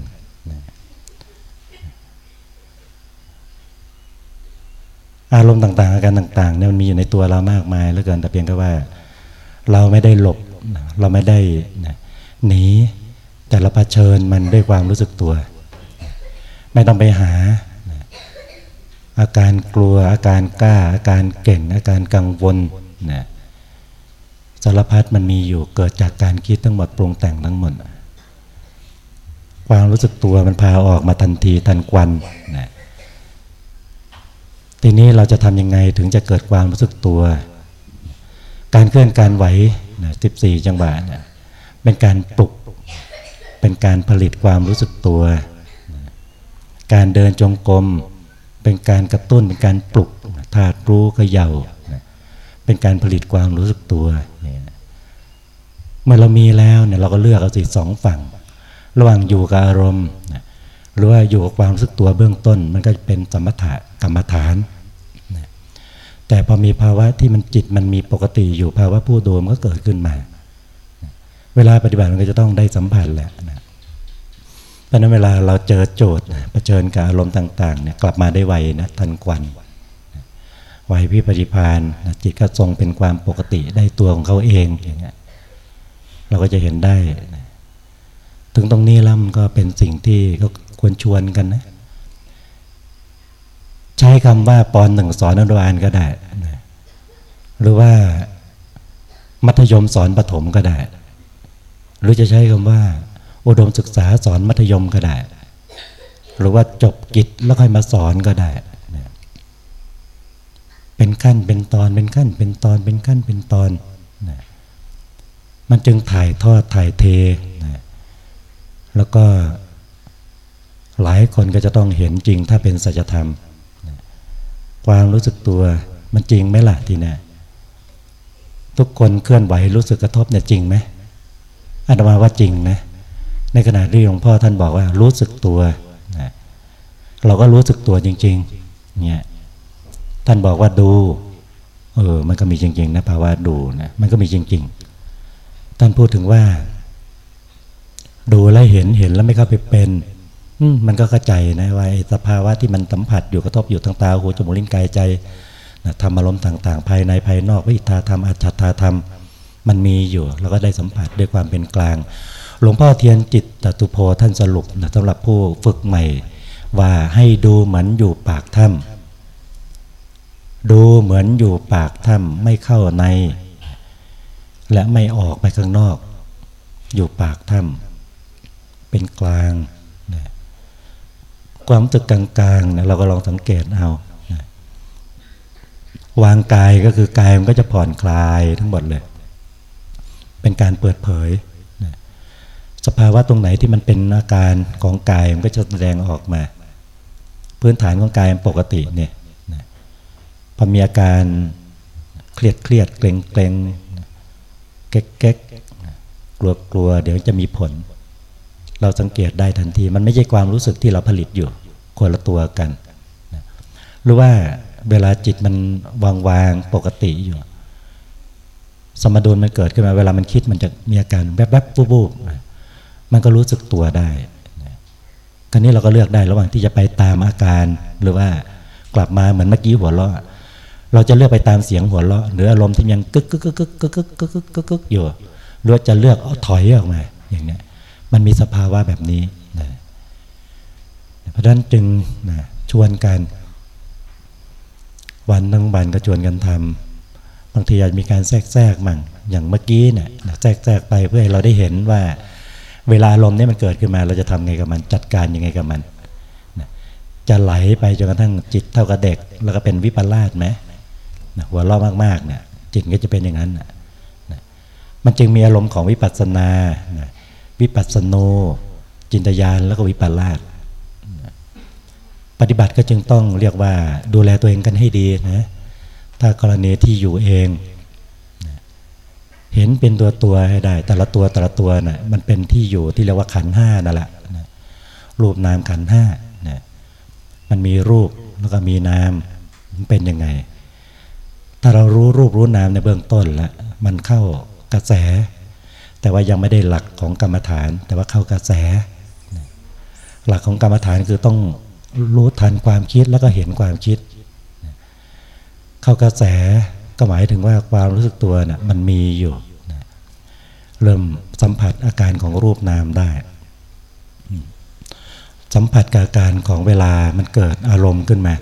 S1: อารมณ์ต่างๆอาการต่างๆเนี่ยมันมีอยู่ในตัวเรามากมายเหลือเกินแต่เพียงแค่ว่า เราไม่ได้หลบ เราไม่ได้หนีแต่เราเผชิญมันด้วยความรู้สึกตัว ไม่ต้องไปหา อาการกลัวอาการกล้า อาการเก่ง อาการกังวลนะสารพัดมันมีอยู่เกิดจากการคิดทั้งหมดปรุงแต่งทั้งหมดความรู้สึกตัวมันพาออกมาทันทีทันควันนะทีนี้เราจะทำยังไงถึงจะเกิดความรู้สึกตัว การเคลื่อนการไหวนะสิบสี่จังหวะนะเป็นการปลุก เป็นการผลิตความรู้สึกตัว การเดินจงกรมเป็นการกระตุ้นเป็นการปลุกธาตุรู้ขย่าเป็นการผลิตความรู้สึกตัว เมื่อเรามีแล้วเนี่ยเราก็เลือกเอาสิสองฝั่ง ระหว่างอยู่กับอารมณ์หรือว่าอยู่กับความรู้สึกตัวเบื้องต้น มันก็เป็นสมถะกรรมฐาน แต่พอมีภาวะที่มันจิตมันมีปกติอยู่ภาวะผู้ดูมันก็เกิดขึ้นมา เวลาปฏิบัติมันก็จะต้องได้สัมผัสแหละ เพราะนั้นเวลาเราเจอโจทย์เผชิญกับอารมณ์ต่างๆเนี่ยกลับมาได้ไวนะทันควันไวพิปฏิพานจิตก็ทรงเป็นความปกติได้ตัวของเขาเองอย่างเงี้ยเราก็จะเห็นได้ ถึงตรงนี้แล้วมันก็เป็นสิ่งที่ก็ควรชวนกันนะ ใช้คำว่าปอนหนึ่งสอนอนุบาลก็ได้นะหรือว่ามัธยมสอนประถมก็ได้ หรือจะใช้คำว่า อุดมศึกษาสอนมัธยมก็ได้ หรือว่าจบกิจแล้วค่อยมาสอนก็ได้ เป็นขั้นเป็นตอนเป็นขั้นเป็นตอนเป็นขั้นเป็นตอนนะมันจึงถ่ายทอดถ่ายเทนะแล้วก็หลายคนก็จะต้องเห็นจริงถ้าเป็นสัจธรรมนะความรู้สึกตัวมันจริงไหมล่ะทีนี้ทุกคนเคลื่อนไหวรู้สึกกระทบเนี่ยจริงไหมอาตมาว่าจริงนะ ในขณะที่หลวงพ่อท่านบอกว่ารู้สึกตัวนะเราก็รู้สึกตัวจริงๆเนี่ยท่านบอกว่าดู เออ มันก็มีจริง ๆ นะภาวะดูนะมันก็มีจริง ๆ ท่านพูดถึงว่า ดูแล้วเห็นเห็นแล้วไม่เข้าไปเป็นมันก็เข้าใจนะว่าสภาวะที่มันสัมผัสอยู่กระทบอยู่ทางตาหูจมูกลิ้นกายใจธรรมอารมณ์ต่างๆ ภายในภายนอกวิทาธรรมอัจฉริธรรม มันมีอยู่เราก็ได้สัมผัสด้วยความเป็นกลาง หลวงพ่อเทียนจิตตตุโพท่านสรุปนะสำหรับผู้ฝึกใหม่ ว่าให้ดูเหมือนอยู่ปากถ้ำดูเหมือนอยู่ปากถ้ำไม่เข้าใน และไม่ออกไปข้างนอก อยู่ปากถ้ำเป็นกลางนะความตึกกลางๆนะเราก็ลองสังเกตเอานะวางกายก็คือกายมันก็จะผ่อนคลายทั้งหมดเลย เป็นการเปิดเผย สภาวะตรงไหนที่มันเป็นอาการของกายมันก็จะแสดงออกมา พื้นฐานของกายมันปกติเนี่ยพอมีอาการเครียดเครียดเกรงเกรงเก๊กเก๊กกลัวกลัวเดี๋ยวจะมีผล เราสังเกตได้ทันที มันไม่ใช่ความรู้สึกที่เราผลิตอยู่คนละตัวกัน หรือว่าเวลาจิตมันวางวางปกติอยู่ สมดุลมันเกิดขึ้นมา เวลามันคิดมันจะมีอาการแวบๆบูบๆ มันก็รู้สึกตัวได้คราวนี้เราก็เลือกได้ระหว่างที่จะไปตามอาการ หรือว่ากลับมาเหมือนเมื่อกี้หัวเราะ เราจะเลือกไปตามเสียงหัวเราะหรืออารมณ์ที่ยังกึกกึกกึกกึกกึกกึกกึกกึกกึกกึกอยู่หรือจะเลือกเอาถอยออกมาอย่างเนี้ย มันมีสภาวะแบบนี้นะเพราะฉะนั้นจึงนะชวนกันวันทั้งวันก็ชวนกันทำบางทีอาจมีการแทรกแทรกมั่งอย่างเมื่อกี้เนี่ยแทรกแทรกไปเพื่อให้เราได้เห็นว่า เวลาลมนี้มันเกิดขึ้นมา เราจะทำไงกับมัน จัดการยังไงกับมันจะไหลไปจนกระทั่งจิตเท่ากับเด็ก แล้วก็เป็นวิปลาสไหมหัวเราะมากๆเนี่ยจิตก็จะเป็นอย่างนั้นนะมันจึงมีอารมณ์ของวิปัสสนา วิปัสสโน จินตยานแล้วก็วิปลาสปฏิบัติก็จึงต้องเรียกว่าดูแลตัวเองกันให้ดีนะถ้ากรณีที่อยู่เอง เห็นเป็นตัวตัวให้ได้ แต่ละตัวแต่ละตัวนะ่ะมันเป็นที่อยู่ที่เรียกว่าขันห้านั่นแหละรูปนามขันห้านะมันมีรูปแล้วก็มีนามมันเป็นยังไง ถ้าเรารู้รูปรู้นามในเบื้องต้นแล้วมันเข้ากระแส แต่ว่ายังไม่ได้หลักของกรรมฐาน แต่ว่าเข้ากระแส หลักของกรรมฐานคือต้องรู้ทันความคิดแล้วก็เห็นความคิด เข้ากระแส ก็หมายถึงว่าความรู้สึกตัวนะ่ะมันมีอยู่นะเริ่มสัมผัสอาการของรูปนามได้ สัมผัสกับอาการของเวลามันเกิดอารมณ์ขึ้นมา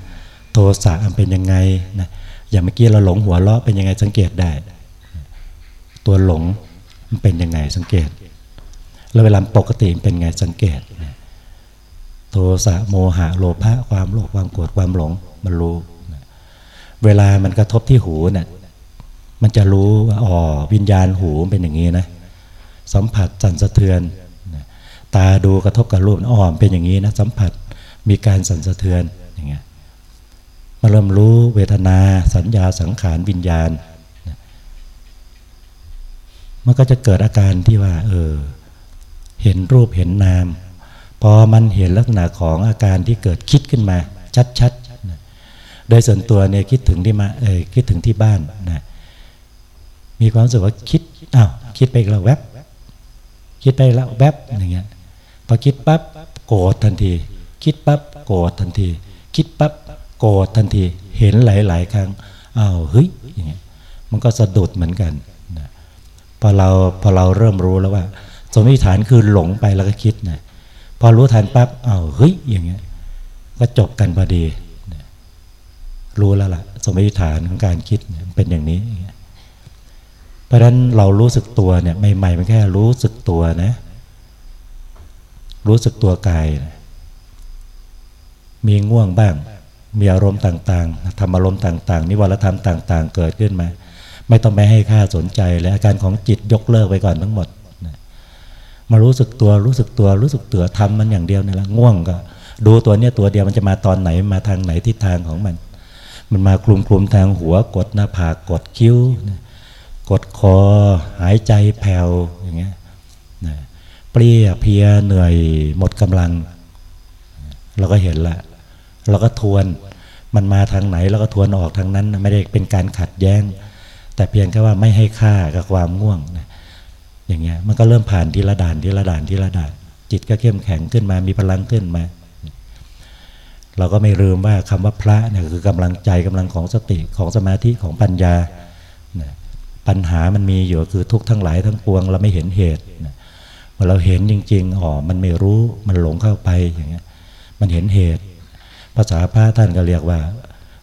S1: โทสะมันเป็นยังไงนะอย่างเมื่อกี้เราหลงหัวเราะเป็นยังไงสังเกตได้ ตัวหลงมันเป็นยังไงสังเกต แล้วเวลาปกติมันเป็นไงสังเกตนะโทสะโมหะโลภะความโลภความโกรธความหลงมันรู้ เวลามันกระทบที่หูเนี่ยมันจะรู้ว่าอ๋อวิญญาณหูเป็นอย่างนี้นะสัมผัสสั่นสะเทือน ตาดูกระทบกับรูปอ๋อเป็นอย่างนี้นะสัมผัสมีการสั่นสะเทือนอย่างเงี้ยมาเริ่มรู้เวทนาสัญญาสังขารวิญญาณ มันก็จะเกิดอาการที่ว่า เออ เห็นรูปเห็นนาม พอมันเห็นลักษณะของอาการที่เกิดคิดขึ้นมา ชัดๆ โดยส่วนตัวเนี่ยคิดถึงที่มาเออคิดถึงที่บ้านนะมีความรู้สึกว่าคิดอ้าวคิดไปแล้วแวบคิดไปแล้วแวบอย่างเงี้ยพอคิดปั๊บโกรธทันที คิดปั๊บโกรธทันที คิดปั๊บโกรธทันที เห็นหลาย ๆ ครั้งอ้าวเฮ้ยอย่างเงี้ยมันก็สะดุดเหมือนกันนะพอเราพอเราเริ่มรู้แล้วว่า สมมติฐานคือหลงไปแล้วก็คิดนะพอรู้ทันปั๊บเอาวเฮ้ยอย่างเงี้ยก็จบกันพอดี รู้แล้วล่ะ สมมติฐานของการคิดเป็นอย่างนี้ เพราะฉะนั้นเรารู้สึกตัวเนี่ยใหม่ๆมันแค่รู้สึกตัวนะ รู้สึกตัวกายนะมีง่วงบ้าง มีอารมณ์ต่างๆทำอารมณ์ต่าง ๆ นิวรธรรมต่าง ๆ เกิดขึ้นมา ไม่ต้องไปให้ค่าสนใจเลยอาการของจิตยกเลิกไปก่อนทั้งหมดมารู้สึกตัวรู้สึกตัวรู้สึกตัวทำมันอย่างเดียวนี่แหละง่วงก็ ดูตัวเนี้ยตัวเดียวมันจะมาตอนไหนมาทางไหนทิศทางของมัน มันมากลุ่มกลุ่มทางหัวกดหน้าผากกดคิ้ว กดคอหายใจแผ่วอย่างเงี้ยเปรี้ยเพียเหนื่อยหมดกำลัง เราก็เห็นละเราก็ทวนมันมาทางไหนเราก็ทวนออกทางนั้น ไม่ได้เป็นการขัดแย้ง แต่เพียงแค่ว่าไม่ให้ค่ากับความง่วงนะอย่างเงี้ยมันก็เริ่มผ่านทีละด่านทีละด่านทีละด่านจิตก็เข้มแข็งขึ้นมามีพลังขึ้นมา เราก็ไม่ลืมว่าคำว่าพระเนี่ยคือกำลังใจกำลังของสติของสมาธิของปัญญา ปัญหามันมีอยู่คือทุกทั้งหลายทั้งปวงเราไม่เห็นเหตุเมื่อเราเห็นจริง ๆอ๋อมันไม่รู้มันหลงเข้าไปอย่างเงี้ยมันเห็นเหตุ ภาษาพระท่านก็เรียกว่า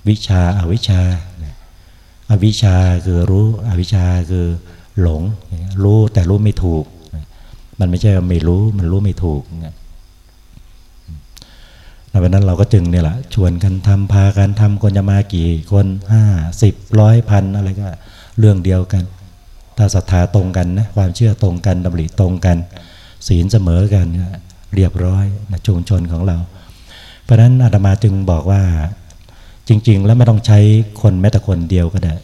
S1: วิชาอาวิชาอวิชาคือรู้อวิชาคือหลง รู้แต่รู้ไม่ถูก มันไม่ใช่ไม่รู้มันรู้ไม่ถูกใน วันนั้นเราก็จึงเนี่ยแหละชวนกันทำพากันทำคนจะมากี่คนห้าสิบร้อยพันอะไรก็เรื่องเดียวกัน ถ้าศรัทธาตรงกันนะความเชื่อตรงกันดำริตรงกัน ศีลเสมอกันเรียบร้อยนะชุมชนของเรา เพราะฉะนั้นอาตมาจึงบอกว่าจริง ๆ แล้วไม่ต้องใช้คนแม้แต่คนเดียวก็ได้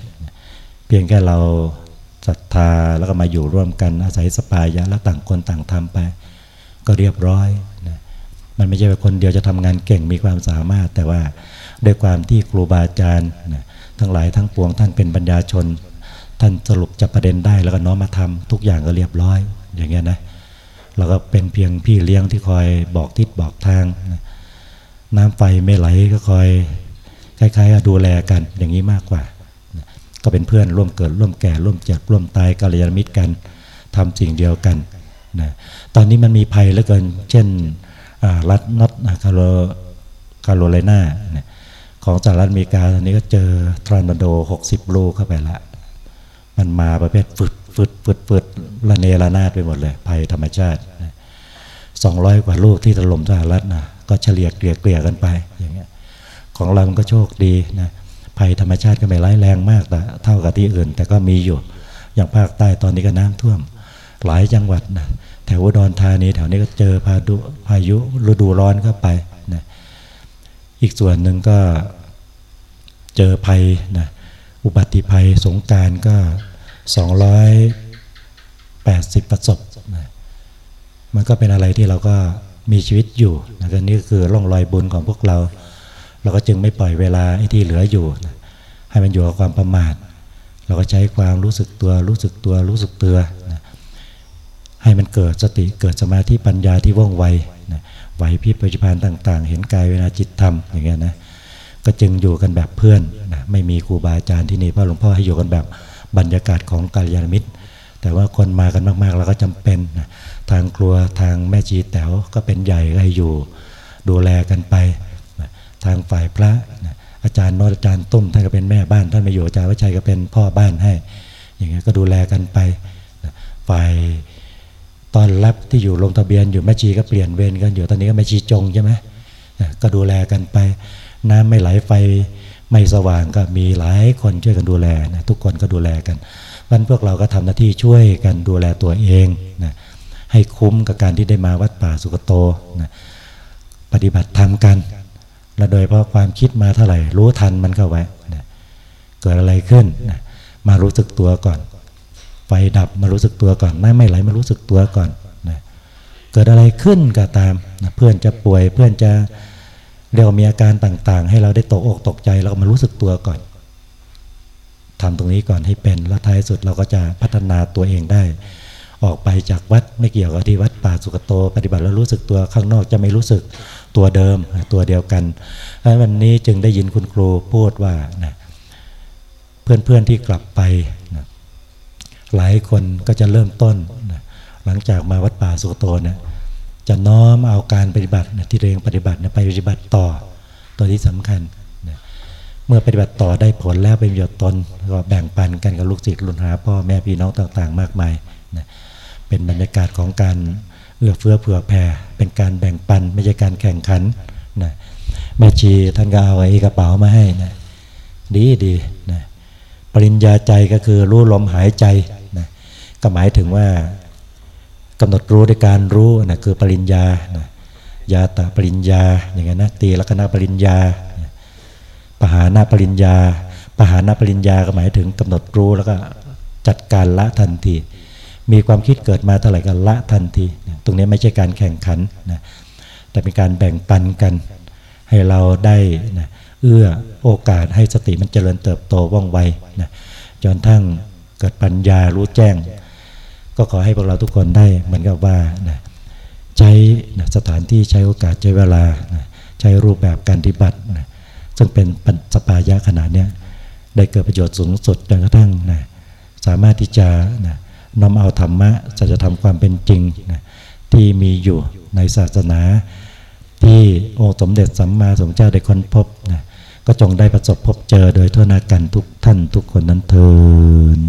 S1: เพียงแค่เราศรัทธาแล้วก็มาอยู่ร่วมกันอาศัยสปายะแล้วต่างคนต่างทำไป ก็เรียบร้อย มันไม่ใช่ว่าคนเดียวจะทำงานเก่งมีความสามารถ แต่ว่าด้วยความที่ครูบาอาจารย์ทั้งหลายทั้งปวงท่านเป็นปัญญาชน ท่านสรุปจับประเด็นได้แล้วก็น้อมมาทำทุกอย่างก็เรียบร้อย อย่างเงี้ยนะเราก็เป็นเพียงพี่เลี้ยงที่คอยบอกทิศบอกทางนะน้ำไฟไม่ไหลก็คอยคล้ายๆดูแลกันอย่างนี้มากกว่า ก็เป็นเพื่อนร่วมเกิดร่วมแก่ร่วมเจ็บร่วมตายกัลยาณมิตรกันทำสิ่งเดียวกันนะตอนนี้มันมีภัยเหลือเกิน เช่น รัฐนอตคาโรคาโรไลนาของสหรัฐอเมริกาตอนนี้ก็เจอทรอนโด 60 ลูกเข้าไปละมันมาประเภทฟึดฟึดฟึดฟึดละเนระนาดไปหมดเลย ภัยธรรมชาติสองร้อยกว่าลูกที่ถล่มสหรัฐนะก็เฉลี่ยเกลี่ยเกลี่ยกันไปอย่างเงี้ยของเราก็โชคดีนะภัยธรรมชาติก็ไม่ร้ายแรงมากแต่เท่ากับที่อื่น แต่ก็มีอยู่อย่างภาคใต้ตอนนี้ก็น้ำท่วมหลายจังหวัดนะ แถวอุดรธานีแถวนี้ก็เจอพายุพายุฤดูร้อนเข้าไปนะอีกส่วนหนึ่งก็เจอภัยนะอุบัติภัยสงการก็ 280 ประสบนะมันก็เป็นอะไรที่เราก็มีชีวิตอยู่นะก็นี่คือร่องรอยบุญของพวกเรา เราก็จึงไม่ปล่อยเวลาที่เหลืออยู่นะให้มันอยู่กับความประมาท เราก็ใช้ความรู้สึกตัวรู้สึกตัวรู้สึกตัวนะ ให้มันเกิดสติเกิดสมาธิปัญญาที่ว่องไวนะไหวพิปัจจุบันต่าง ๆ เห็นกายเวลาจิตทำอย่างเงี้ยนะก็จึงอยู่กันแบบเพื่อนนะไม่มีครูบาอาจารย์ที่นี่เพราะหลวงพ่อให้อยู่กันแบบบรรยากาศของกาลยานมิตร แต่ว่าคนมากันมากๆเราก็จำเป็นนะทางครัวทางแม่จีแต๋วก็เป็นใหญ่ให้อยู่ ดูแลกันไปทางฝ่ายพระอาจารย์นออาจารย์ตุ้มท่านก็เป็นแม่บ้านท่านมาอยู่อาจารย์วิชัยก็เป็นพ่อบ้านให้ อย่างเงี้ยก็ดูแลกันไปฝ่าย ตอนรับที่อยู่ลงทะเบียนอยู่แม่ชีก็เปลี่ยนเวรกันอยู่ตอนนี้ก็แม่ชีจงใช่ไหมก็ดูแลกันไป น้ำไม่ไหลไฟไม่สว่างก็มีหลายคนช่วยกันดูแลนะทุกคนก็ดูแลกันวันพวกเราก็ทำหน้าที่ช่วยกันดูแลตัวเองนะให้คุ้มกับการที่ได้มาวัดป่าสุกโตนะปฏิบัติธรรมกัน และโดยเพราะความคิดมาเท่าไหร่ รู้ทันมันเข้าไว้นะเกิดอะไรขึ้นนะมารู้สึกตัวก่อน ไฟดับมารู้สึกตัวก่อนน้ำไม่ไหลมารู้สึกตัวก่อนนะเกิดอะไรขึ้นก็ตามนะเพื่อนจะป่วยเพื่อนจะเรียกมีอาการต่างๆ ให้เราได้ตกอกตกใจเรามารู้สึกตัวก่อนทำตรงนี้ก่อนให้เป็นแล้วท้ายสุดเราก็จะพัฒนาตัวเองได้ ออกไปจากวัดไม่เกี่ยวกับที่วัดป่าสุกโต ปฏิบัติแล้วรู้สึกตัวข้างนอกจะไม่รู้สึกตัวเดิมตัวเดียวกันวันนี้จึงได้ยินคุณครูพูดว่านะเพื่อนๆที่กลับไป หลายคนก็จะเริ่มต้นนะหลังจากมาวัดป่าสุโตเนี่ยจะน้อมเอาการปฏิบัตินะที่เรียนปฏิบัตินะไปปฏิบัติต่อตัวที่สำคัญนะเมื่อปฏิบัติต่อได้ผลแล้วเป็นประโยชน์ตนก็แบ่งปันกันกับลูกศิษย์ลุนหาพ่อแม่พี่น้องต่างๆ มากมายนะเป็นบรรยากาศของการเอื้อเฟื้อเผื่อแผ่เป็นการแบ่งปันไม่ใช่การแข่งขันนะแม่ชีท่านก็เอาไอ้กระเป๋ามาให้นะดีดีนะปริญญาใจก็คือรู้ลมหายใจ ก็หมายถึงว่ากำหนดรู้ด้วยการรู้นะคือปริญญานะยาตาปริญญาอย่างนั้นนะตีลักษณะปริญญาปหานาปริญญาปหานาปริญญาก็หมายถึงกำหนดรู้แล้วก็จัดการละทันที มีความคิดเกิดมาเท่าไหร่ก็ละทันที ตรงนี้ไม่ใช่การแข่งขันนะแต่เป็นการแบ่งปันกัน ให้เราได้นะเอื้อโอกาสให้สติมันเจริญเติบโตว่องไวนะจนทั้งเกิดปัญญารู้แจ้ง ก็ขอให้พวกเราทุกคนได้เหมือนกับว่านะใช้นะสถานที่ใช้โอกาสใช้เวลานะใช้รูปแบบการปฏิบัตินะซึ่งเป็นปัญสปายะขนาดนี้ได้เกิดประโยชน์สูงสุดจนกระทั่งนะสามารถที่จะนะนำเอาธรรมะจะจะทำความเป็นจริงนะที่มีอยู่ในศาสนา ที่องค์สมเด็จสัมมาสัมพุทธเจ้าได้ค้นพบนะก็จงได้ประสบพบเจอโดยทั่วหน้ากันทุกท่านทุกคนนั้นเทิน